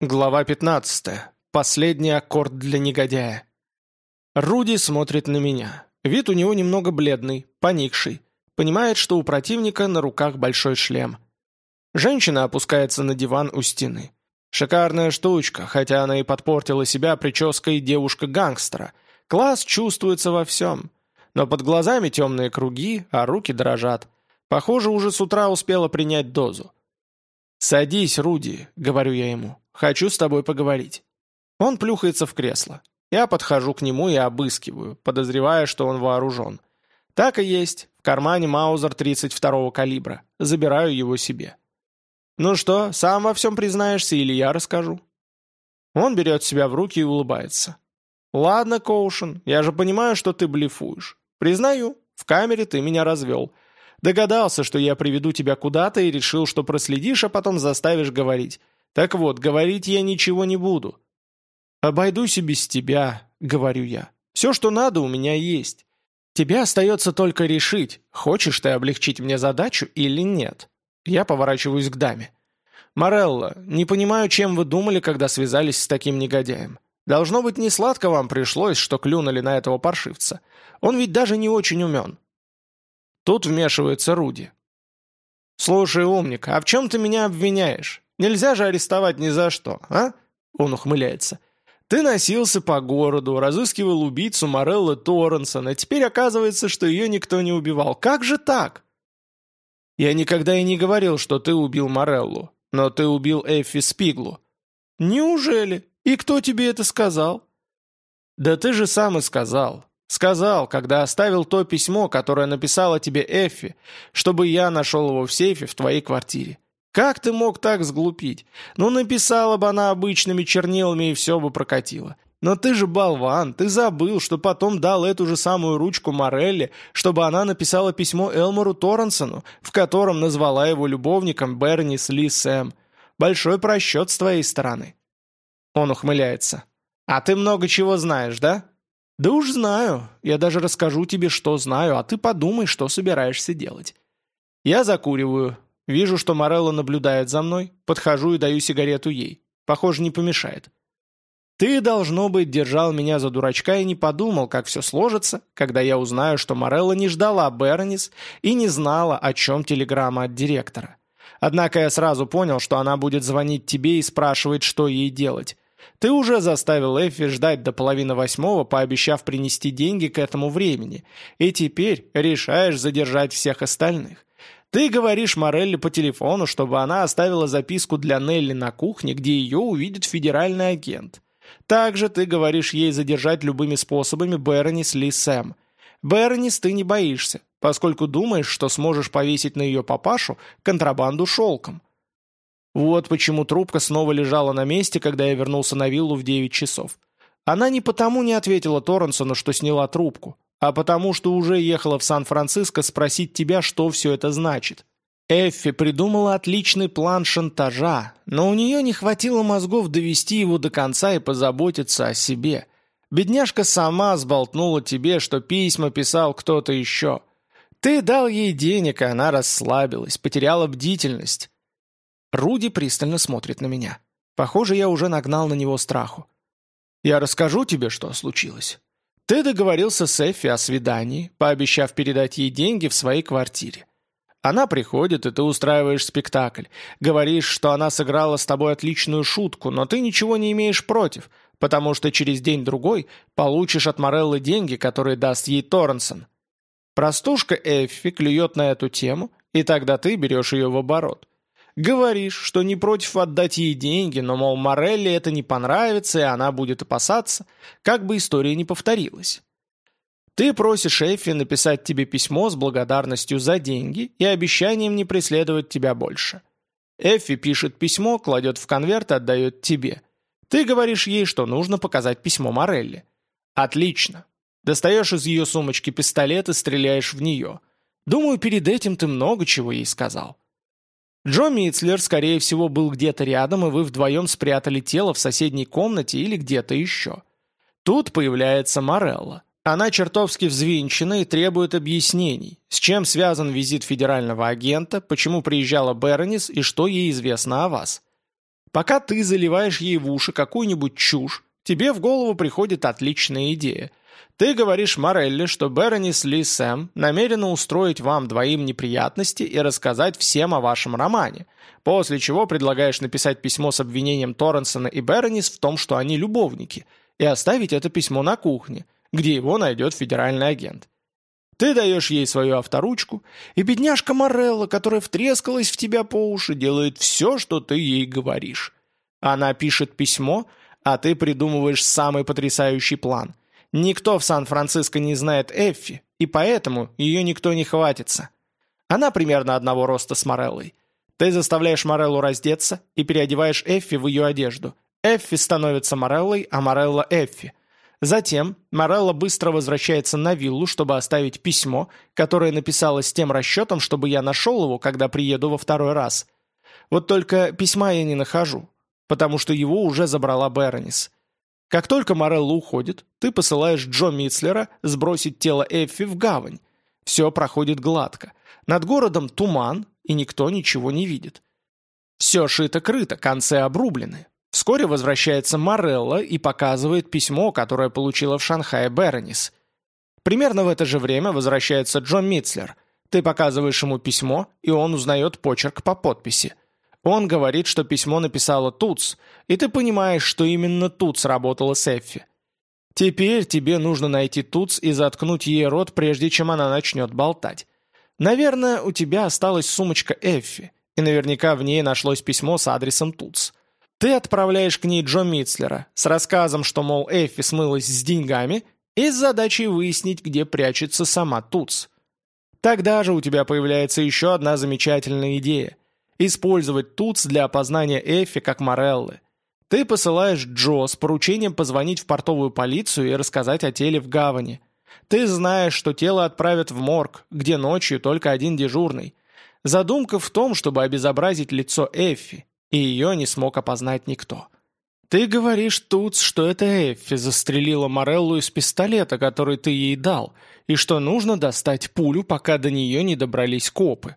Глава 15. Последний аккорд для негодяя. Руди смотрит на меня. Вид у него немного бледный, поникший. Понимает, что у противника на руках большой шлем. Женщина опускается на диван у стены. Шикарная штучка, хотя она и подпортила себя прической девушка-гангстера. Класс чувствуется во всем. Но под глазами темные круги, а руки дрожат. Похоже, уже с утра успела принять дозу. «Садись, Руди», — говорю я ему. «Хочу с тобой поговорить». Он плюхается в кресло. Я подхожу к нему и обыскиваю, подозревая, что он вооружен. Так и есть. В кармане Маузер 32-го калибра. Забираю его себе. «Ну что, сам во всем признаешься или я расскажу?» Он берет себя в руки и улыбается. «Ладно, Коушен, я же понимаю, что ты блефуешь. Признаю, в камере ты меня развел. Догадался, что я приведу тебя куда-то и решил, что проследишь, а потом заставишь говорить. Так вот, говорить я ничего не буду. «Обойдусь и без тебя», — говорю я. «Все, что надо, у меня есть. Тебе остается только решить, хочешь ты облегчить мне задачу или нет». Я поворачиваюсь к даме. «Морелла, не понимаю, чем вы думали, когда связались с таким негодяем. Должно быть, не сладко вам пришлось, что клюнули на этого паршивца. Он ведь даже не очень умен. Тут вмешивается Руди. «Слушай, умник, а в чем ты меня обвиняешь? Нельзя же арестовать ни за что, а?» Он ухмыляется. «Ты носился по городу, разыскивал убийцу Мореллы Торренсона, теперь оказывается, что ее никто не убивал. Как же так?» «Я никогда и не говорил, что ты убил Мореллу, но ты убил Эффи Спиглу». «Неужели? И кто тебе это сказал?» «Да ты же сам и сказал. Сказал, когда оставил то письмо, которое написала тебе Эффи, чтобы я нашел его в сейфе в твоей квартире. Как ты мог так сглупить? Ну, написала бы она обычными чернилами, и все бы прокатило. Но ты же болван, ты забыл, что потом дал эту же самую ручку Морелли, чтобы она написала письмо Элмору Торренсону, в котором назвала его любовником Бернис Ли Сэм. Большой просчет с твоей стороны. Он ухмыляется. «А ты много чего знаешь, да?» «Да уж знаю. Я даже расскажу тебе, что знаю, а ты подумай, что собираешься делать». Я закуриваю. Вижу, что Морелло наблюдает за мной. Подхожу и даю сигарету ей. Похоже, не помешает. Ты, должно быть, держал меня за дурачка и не подумал, как все сложится, когда я узнаю, что Морелла не ждала Бернис и не знала, о чем телеграмма от директора. Однако я сразу понял, что она будет звонить тебе и спрашивать, что ей делать. Ты уже заставил Эффи ждать до половины восьмого, пообещав принести деньги к этому времени, и теперь решаешь задержать всех остальных. Ты говоришь Морелли по телефону, чтобы она оставила записку для Нелли на кухне, где ее увидит федеральный агент. Также ты говоришь ей задержать любыми способами Бернис Ли Сэм. Бернис ты не боишься, поскольку думаешь, что сможешь повесить на ее папашу контрабанду шелком. Вот почему трубка снова лежала на месте, когда я вернулся на виллу в 9 часов. Она не потому не ответила Торренсону, что сняла трубку, а потому что уже ехала в Сан-Франциско спросить тебя, что все это значит. Эффи придумала отличный план шантажа, но у нее не хватило мозгов довести его до конца и позаботиться о себе. Бедняжка сама сболтнула тебе, что письма писал кто-то еще. Ты дал ей денег, и она расслабилась, потеряла бдительность. Руди пристально смотрит на меня. Похоже, я уже нагнал на него страху. «Я расскажу тебе, что случилось. Ты договорился с Эффи о свидании, пообещав передать ей деньги в своей квартире. Она приходит, и ты устраиваешь спектакль. Говоришь, что она сыграла с тобой отличную шутку, но ты ничего не имеешь против, потому что через день-другой получишь от Мореллы деньги, которые даст ей Торренсон. Простушка Эффи клюет на эту тему, и тогда ты берешь ее в оборот. Говоришь, что не против отдать ей деньги, но, мол, Морелли это не понравится, и она будет опасаться, как бы история не повторилась. Ты просишь Эффи написать тебе письмо с благодарностью за деньги и обещанием не преследовать тебя больше. Эффи пишет письмо, кладет в конверт и отдает тебе. Ты говоришь ей, что нужно показать письмо Морелли. Отлично. Достаешь из ее сумочки пистолет и стреляешь в нее. Думаю, перед этим ты много чего ей сказал. Джо Митцлер, скорее всего, был где-то рядом, и вы вдвоем спрятали тело в соседней комнате или где-то еще. Тут появляется Морелла. Она чертовски взвинчена и требует объяснений, с чем связан визит федерального агента, почему приезжала Беронис и что ей известно о вас. Пока ты заливаешь ей в уши какую-нибудь чушь, тебе в голову приходит отличная идея. Ты говоришь Морелли, что Беронис Ли Сэм намерена устроить вам двоим неприятности и рассказать всем о вашем романе, после чего предлагаешь написать письмо с обвинением Торренсона и Беронис в том, что они любовники, и оставить это письмо на кухне, где его найдет федеральный агент. Ты даешь ей свою авторучку, и бедняжка Морелла, которая втрескалась в тебя по уши, делает все, что ты ей говоришь. Она пишет письмо, а ты придумываешь самый потрясающий план – Никто в Сан-Франциско не знает Эффи, и поэтому ее никто не хватится. Она примерно одного роста с Мореллой. Ты заставляешь Мореллу раздеться и переодеваешь Эффи в ее одежду. Эффи становится Мореллой, а Морелла – Эффи. Затем Морелла быстро возвращается на виллу, чтобы оставить письмо, которое написала с тем расчетом, чтобы я нашел его, когда приеду во второй раз. Вот только письма я не нахожу, потому что его уже забрала Беронис. Как только Морелло уходит, ты посылаешь Джо Митцлера сбросить тело Эффи в гавань. Все проходит гладко. Над городом туман, и никто ничего не видит. Все шито-крыто, концы обрублены. Вскоре возвращается Морелла и показывает письмо, которое получила в Шанхае Беронис. Примерно в это же время возвращается Джо Митцлер. Ты показываешь ему письмо, и он узнает почерк по подписи. Он говорит, что письмо написала Туц, и ты понимаешь, что именно Туц работала с Эффи. Теперь тебе нужно найти Туц и заткнуть ей рот, прежде чем она начнет болтать. Наверное, у тебя осталась сумочка Эффи, и наверняка в ней нашлось письмо с адресом Туц. Ты отправляешь к ней Джо Митцлера с рассказом, что, мол, Эффи смылась с деньгами, и с задачей выяснить, где прячется сама Туц. Тогда же у тебя появляется еще одна замечательная идея – Использовать ТУЦ для опознания Эффи как Мореллы. Ты посылаешь Джо с поручением позвонить в портовую полицию и рассказать о теле в гавани. Ты знаешь, что тело отправят в морг, где ночью только один дежурный. Задумка в том, чтобы обезобразить лицо Эффи, и ее не смог опознать никто. Ты говоришь, Туц, что это Эффи застрелила Мореллу из пистолета, который ты ей дал, и что нужно достать пулю, пока до нее не добрались копы.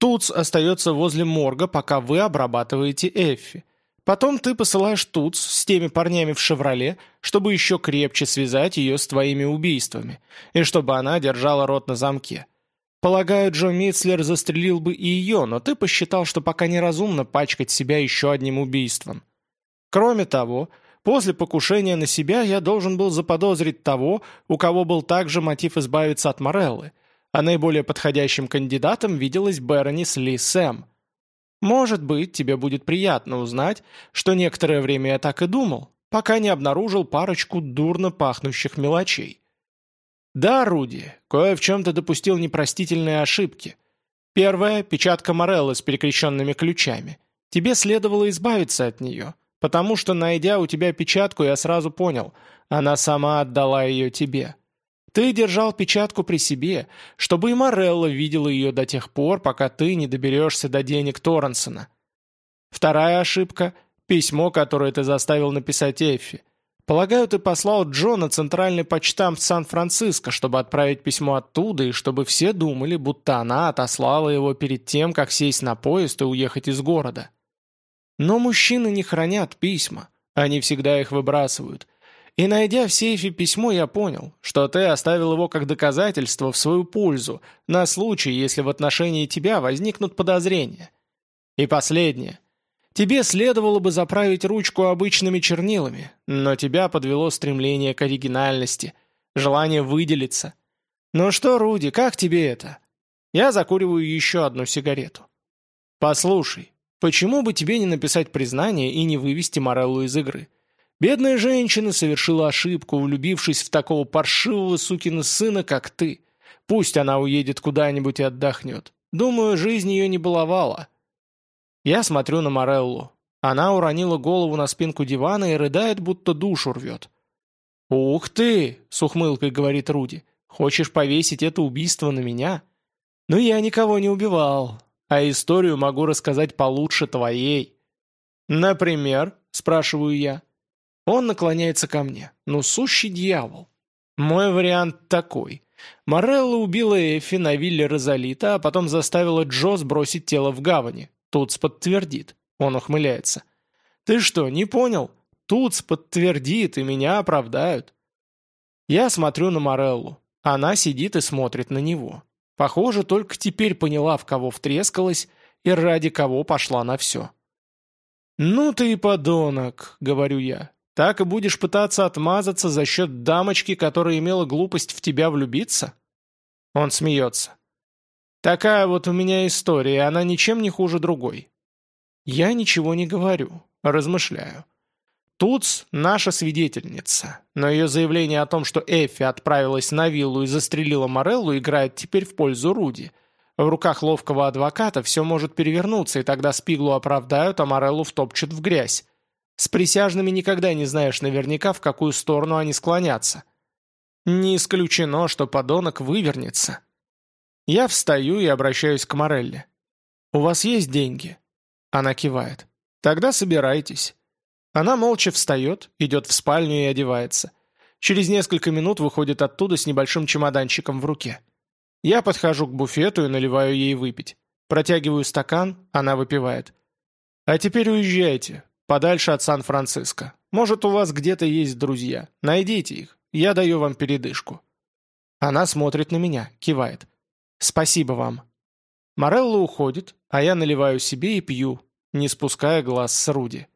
Туц остается возле морга, пока вы обрабатываете Эффи. Потом ты посылаешь Туц с теми парнями в «Шевроле», чтобы еще крепче связать ее с твоими убийствами, и чтобы она держала рот на замке. Полагаю, Джо Митцлер застрелил бы и ее, но ты посчитал, что пока неразумно пачкать себя еще одним убийством. Кроме того, после покушения на себя я должен был заподозрить того, у кого был также мотив избавиться от Мореллы, а наиболее подходящим кандидатом виделась Беронис Ли Сэм. Может быть, тебе будет приятно узнать, что некоторое время я так и думал, пока не обнаружил парочку дурно пахнущих мелочей. Да, Руди, кое в чем то допустил непростительные ошибки. Первая – печатка Мореллы с перекрещенными ключами. Тебе следовало избавиться от нее, потому что, найдя у тебя печатку, я сразу понял, она сама отдала ее тебе. Ты держал печатку при себе, чтобы и Морелла видела ее до тех пор, пока ты не доберешься до денег Торренсона. Вторая ошибка – письмо, которое ты заставил написать Эффи. Полагаю, ты послал Джо на центральный почтамт в Сан-Франциско, чтобы отправить письмо оттуда, и чтобы все думали, будто она отослала его перед тем, как сесть на поезд и уехать из города. Но мужчины не хранят письма, они всегда их выбрасывают – и найдя в сейфе письмо, я понял, что ты оставил его как доказательство в свою пользу, на случай, если в отношении тебя возникнут подозрения. И последнее. Тебе следовало бы заправить ручку обычными чернилами, но тебя подвело стремление к оригинальности, желание выделиться. Ну что, Руди, как тебе это? Я закуриваю еще одну сигарету. Послушай, почему бы тебе не написать признание и не вывести Мореллу из игры? Бедная женщина совершила ошибку, влюбившись в такого паршивого сукина сына, как ты. Пусть она уедет куда-нибудь и отдохнет. Думаю, жизнь ее не баловала. Я смотрю на Мореллу. Она уронила голову на спинку дивана и рыдает, будто душу рвет. «Ух ты!» — с ухмылкой говорит Руди. «Хочешь повесить это убийство на меня?» «Ну, я никого не убивал, а историю могу рассказать получше твоей». «Например?» — спрашиваю я. Он наклоняется ко мне. Ну, сущий дьявол. Мой вариант такой. Морелла убила Эфи на вилле Розалита, а потом заставила Джо сбросить тело в гавани. Тутс подтвердит. Он ухмыляется. Ты что, не понял? Туц подтвердит, и меня оправдают. Я смотрю на Мореллу. Она сидит и смотрит на него. Похоже, только теперь поняла, в кого втрескалась и ради кого пошла на все. «Ну ты и подонок», — говорю я. «Так и будешь пытаться отмазаться за счет дамочки, которая имела глупость в тебя влюбиться?» Он смеется. «Такая вот у меня история, она ничем не хуже другой». Я ничего не говорю, размышляю. Туц – наша свидетельница, но ее заявление о том, что Эффи отправилась на виллу и застрелила Мореллу, играет теперь в пользу Руди. В руках ловкого адвоката все может перевернуться, и тогда Спиглу оправдают, а Мореллу втопчут в грязь. С присяжными никогда не знаешь наверняка, в какую сторону они склонятся. Не исключено, что подонок вывернется. Я встаю и обращаюсь к Морелле. «У вас есть деньги?» Она кивает. «Тогда собирайтесь». Она молча встает, идет в спальню и одевается. Через несколько минут выходит оттуда с небольшим чемоданчиком в руке. Я подхожу к буфету и наливаю ей выпить. Протягиваю стакан, она выпивает. «А теперь уезжайте, подальше от Сан-Франциско. Может, у вас где-то есть друзья. Найдите их, я даю вам передышку». Она смотрит на меня, кивает. «Спасибо вам». Морелло уходит, а я наливаю себе и пью, не спуская глаз с Руди.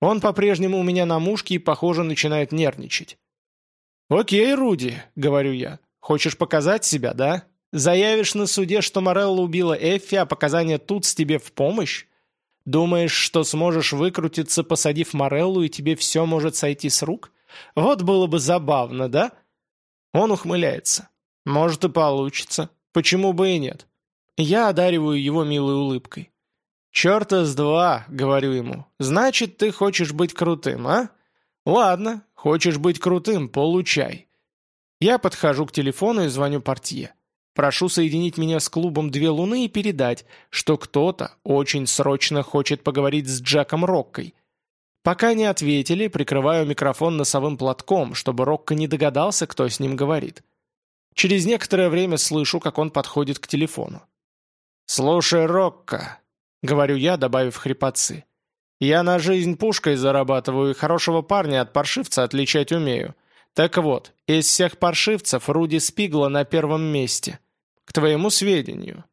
Он по-прежнему у меня на мушке и, похоже, начинает нервничать. «Окей, Руди», — говорю я, — «хочешь показать себя, да? Заявишь на суде, что Морелла убила Эффи, а показания тут с тебе в помощь? Думаешь, что сможешь выкрутиться, посадив Мореллу, и тебе все может сойти с рук? Вот было бы забавно, да?» Он ухмыляется. «Может и получится. Почему бы и нет?» Я одариваю его милой улыбкой. «Черта с два», — говорю ему. «Значит, ты хочешь быть крутым, а? Ладно, хочешь быть крутым, получай». Я подхожу к телефону и звоню портье. Прошу соединить меня с клубом «Две луны» и передать, что кто-то очень срочно хочет поговорить с Джеком Роккой. Пока не ответили, прикрываю микрофон носовым платком, чтобы Рокко не догадался, кто с ним говорит. Через некоторое время слышу, как он подходит к телефону. «Слушай, Рокко», — говорю я, добавив хрипотцы. «Я на жизнь пушкой зарабатываю и хорошего парня от паршивца отличать умею. Так вот, из всех паршивцев Руди Спигла на первом месте. Твоему сведению.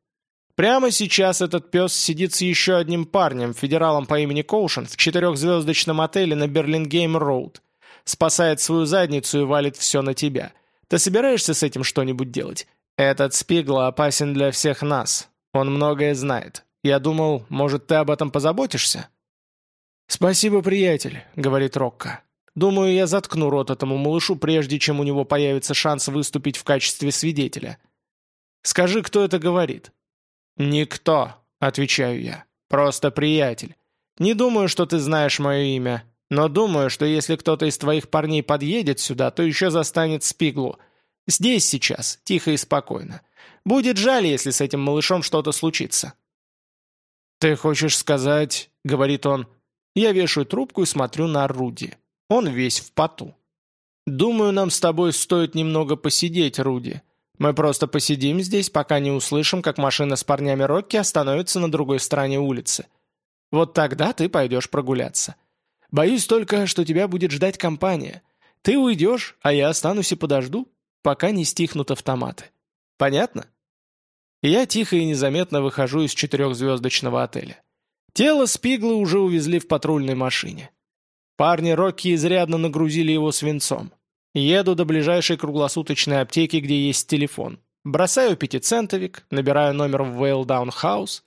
Прямо сейчас этот пес сидит с еще одним парнем, федералом по имени Коушен, в четырехзвездочном отеле на Берлингейм-Роуд. Спасает свою задницу и валит все на тебя. Ты собираешься с этим что-нибудь делать? Этот Спигла опасен для всех нас. Он многое знает. Я думал, может, ты об этом позаботишься?» «Спасибо, приятель», — говорит Рокко. «Думаю, я заткну рот этому малышу, прежде чем у него появится шанс выступить в качестве свидетеля. Скажи, кто это говорит?» «Никто», — отвечаю я. «Просто приятель. Не думаю, что ты знаешь мое имя, но думаю, что если кто-то из твоих парней подъедет сюда, то еще застанет Спиглу. Здесь сейчас, тихо и спокойно. Будет жаль, если с этим малышом что-то случится». «Ты хочешь сказать...» — говорит он. Я вешаю трубку и смотрю на Руди. Он весь в поту. «Думаю, нам с тобой стоит немного посидеть, Руди. Мы просто посидим здесь, пока не услышим, как машина с парнями Рокки остановится на другой стороне улицы. Вот тогда ты пойдешь прогуляться. Боюсь только, что тебя будет ждать компания. Ты уйдешь, а я останусь и подожду, пока не стихнут автоматы. Понятно?» я тихо и незаметно выхожу из четырехзвездочного отеля. Тело Спигла уже увезли в патрульной машине. Парни Рокки изрядно нагрузили его свинцом. Еду до ближайшей круглосуточной аптеки, где есть телефон. Бросаю пятицентовик, набираю номер в Вейлдаун Хаус.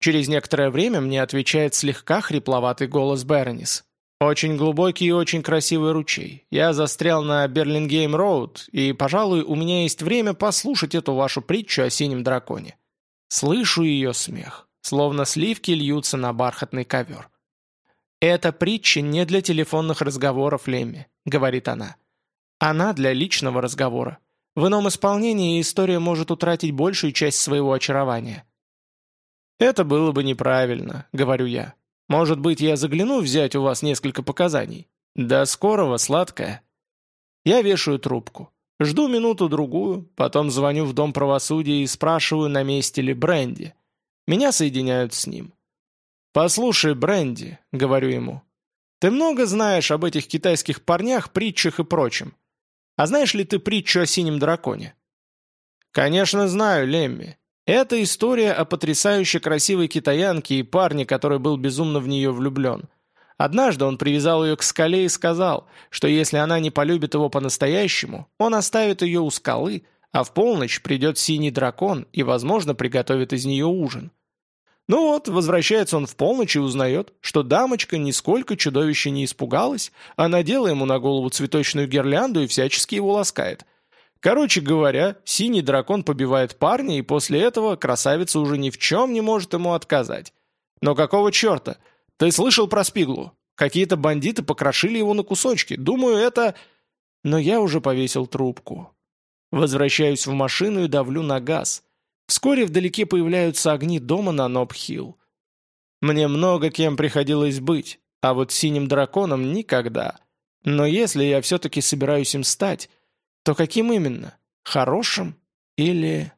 Через некоторое время мне отвечает слегка хрипловатый голос Беронис. Очень глубокий и очень красивый ручей. Я застрял на Берлингейм-Роуд, и, пожалуй, у меня есть время послушать эту вашу притчу о синем драконе. Слышу ее смех, словно сливки льются на бархатный ковер. «Эта притча не для телефонных разговоров, Лемми», — говорит она. «Она для личного разговора. В ином исполнении история может утратить большую часть своего очарования». «Это было бы неправильно», — говорю я. Может быть, я загляну взять у вас несколько показаний? До скорого, сладкая. Я вешаю трубку. Жду минуту-другую, потом звоню в Дом правосудия и спрашиваю, на месте ли Бренди. Меня соединяют с ним. «Послушай, Бренди», — говорю ему, Ты много знаешь об этих китайских парнях, притчах и прочем. А знаешь ли ты притчу о синем драконе?» «Конечно знаю, Лемми. Это история о потрясающе красивой китаянке и парне, который был безумно в нее влюблен. Однажды он привязал ее к скале и сказал, что если она не полюбит его по-настоящему, он оставит ее у скалы, а в полночь придет синий дракон и, возможно, приготовит из нее ужин. Ну вот, возвращается он в полночь и узнает, что дамочка нисколько чудовище не испугалась, а надела ему на голову цветочную гирлянду и всячески его ласкает. Короче говоря, синий дракон побивает парня, и после этого красавица уже ни в чем не может ему отказать. Но какого черта? Ты слышал про Спиглу? Какие-то бандиты покрошили его на кусочки. Думаю, это... Но я уже повесил трубку. Возвращаюсь в машину и давлю на газ. Вскоре вдалеке появляются огни дома на Ноб-Хилл. Мне много кем приходилось быть, а вот синим драконом никогда. Но если я все-таки собираюсь им стать, то каким именно? Хорошим или...